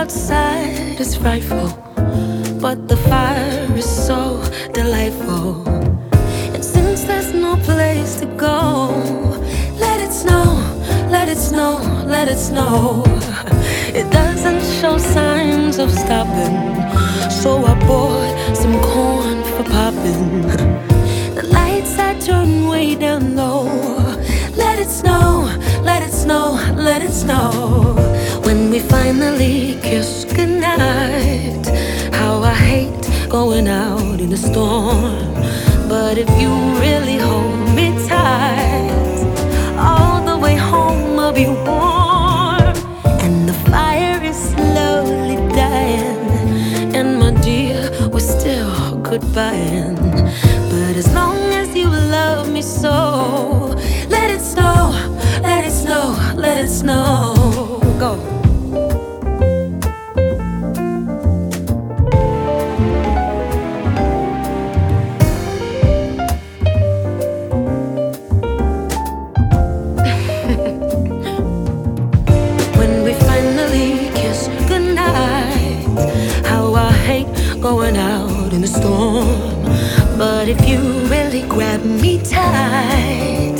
outside is frightful, but the fire is so delightful. And since there's no place to go, let it snow, let it snow, let it snow. It doesn't show signs of stopping, so I bought some corn for popping. The lights I turn way down low. Let it snow, let it snow, let it snow. Finally kiss goodnight, how I hate going out in the storm. But if you really hold me tight, all the way home I'll be warm. And the fire is slowly dying, and my dear, we're still goodbying. But as long as you love me so, let it snow, let it snow, let it snow. hate going out in the storm. But if you really grab me tight,